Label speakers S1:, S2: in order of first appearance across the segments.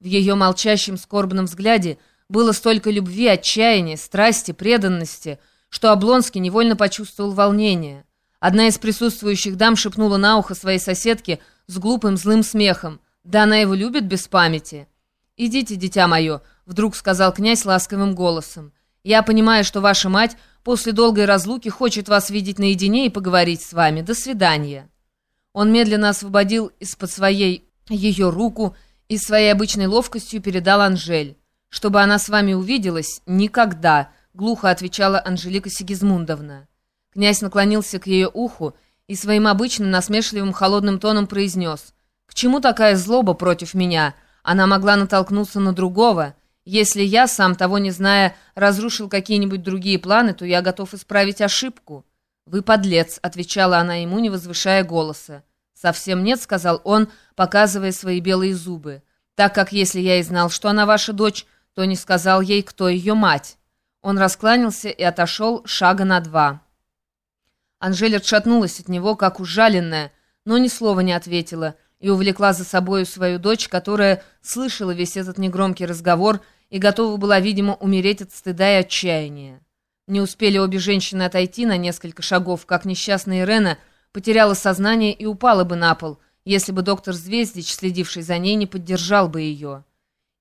S1: В ее молчащем скорбном взгляде было столько любви, отчаяния, страсти, преданности, что Облонский невольно почувствовал волнение. Одна из присутствующих дам шепнула на ухо своей соседке с глупым злым смехом. «Да она его любит без памяти». «Идите, дитя мое», — вдруг сказал князь ласковым голосом. «Я понимаю, что ваша мать после долгой разлуки хочет вас видеть наедине и поговорить с вами. До свидания». Он медленно освободил из-под своей ее руку и своей обычной ловкостью передал Анжель. «Чтобы она с вами увиделась? Никогда!» — глухо отвечала Анжелика Сигизмундовна. Князь наклонился к ее уху и своим обычным насмешливым холодным тоном произнес. «К чему такая злоба против меня? Она могла натолкнуться на другого. Если я, сам того не зная, разрушил какие-нибудь другие планы, то я готов исправить ошибку». «Вы подлец», — отвечала она ему, не возвышая голоса. «Совсем нет», — сказал он, показывая свои белые зубы. «Так как если я и знал, что она ваша дочь, то не сказал ей, кто ее мать». Он раскланялся и отошел шага на два. Анжель отшатнулась от него, как ужаленная, но ни слова не ответила и увлекла за собою свою дочь, которая слышала весь этот негромкий разговор и готова была, видимо, умереть от стыда и отчаяния. Не успели обе женщины отойти на несколько шагов, как несчастная Ирена потеряла сознание и упала бы на пол, если бы доктор Звездич, следивший за ней, не поддержал бы ее.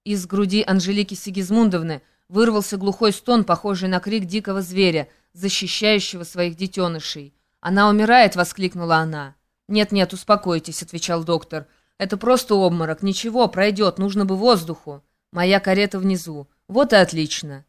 S1: Из груди Анжелики Сигизмундовны вырвался глухой стон, похожий на крик дикого зверя, защищающего своих детенышей. «Она умирает!» — воскликнула она. «Нет-нет, успокойтесь», — отвечал доктор. «Это просто обморок. Ничего, пройдет. Нужно бы воздуху. Моя карета внизу. Вот и отлично».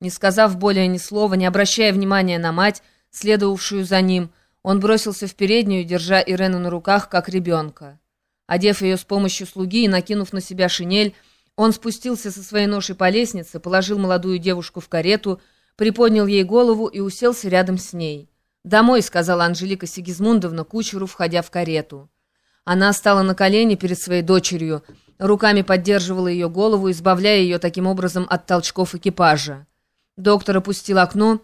S1: Не сказав более ни слова, не обращая внимания на мать, следовавшую за ним, — он бросился в переднюю, держа Ирену на руках, как ребенка. Одев ее с помощью слуги и накинув на себя шинель, он спустился со своей ношей по лестнице, положил молодую девушку в карету, приподнял ей голову и уселся рядом с ней. «Домой», — сказала Анжелика Сигизмундовна кучеру, входя в карету. Она стала на колени перед своей дочерью, руками поддерживала ее голову, избавляя ее таким образом от толчков экипажа. Доктор опустил окно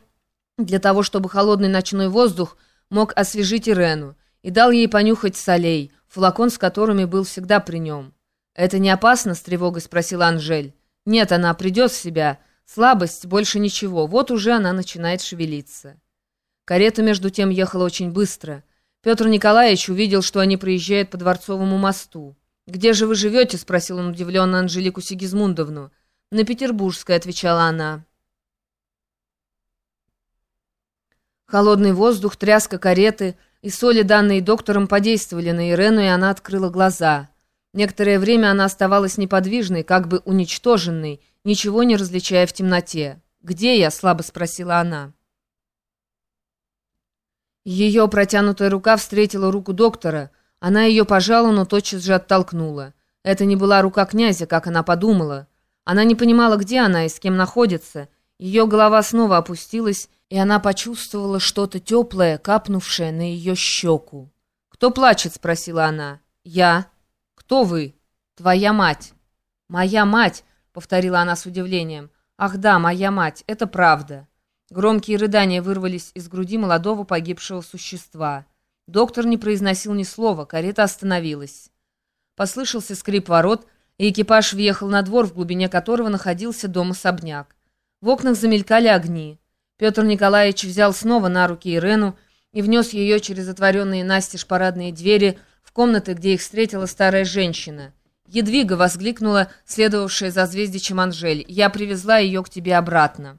S1: для того, чтобы холодный ночной воздух — мог освежить Ирену, и дал ей понюхать солей, флакон с которыми был всегда при нем. «Это не опасно?» — с тревогой спросила Анжель. «Нет, она придет в себя. Слабость, больше ничего. Вот уже она начинает шевелиться». Карета, между тем, ехала очень быстро. Петр Николаевич увидел, что они проезжают по Дворцовому мосту. «Где же вы живете?» — спросил он удивленно Анжелику Сигизмундовну. «На Петербургской», — отвечала она. Холодный воздух, тряска кареты и соли, данные доктором, подействовали на Ирену, и она открыла глаза. Некоторое время она оставалась неподвижной, как бы уничтоженной, ничего не различая в темноте. «Где я?» — слабо спросила она. Ее протянутая рука встретила руку доктора. Она ее пожала, но тотчас же оттолкнула. Это не была рука князя, как она подумала. Она не понимала, где она и с кем находится. Ее голова снова опустилась, и она почувствовала что-то теплое, капнувшее на ее щеку. «Кто плачет?» — спросила она. «Я». «Кто вы?» «Твоя мать». «Моя мать», — повторила она с удивлением. «Ах да, моя мать, это правда». Громкие рыдания вырвались из груди молодого погибшего существа. Доктор не произносил ни слова, карета остановилась. Послышался скрип ворот, и экипаж въехал на двор, в глубине которого находился дом-особняк. В окнах замелькали огни. Петр Николаевич взял снова на руки Ирену и внес ее через отворенные настежь парадные двери в комнаты, где их встретила старая женщина. «Едвига!» — воскликнула следовавшая за Звездичем Анжель. «Я привезла ее к тебе обратно».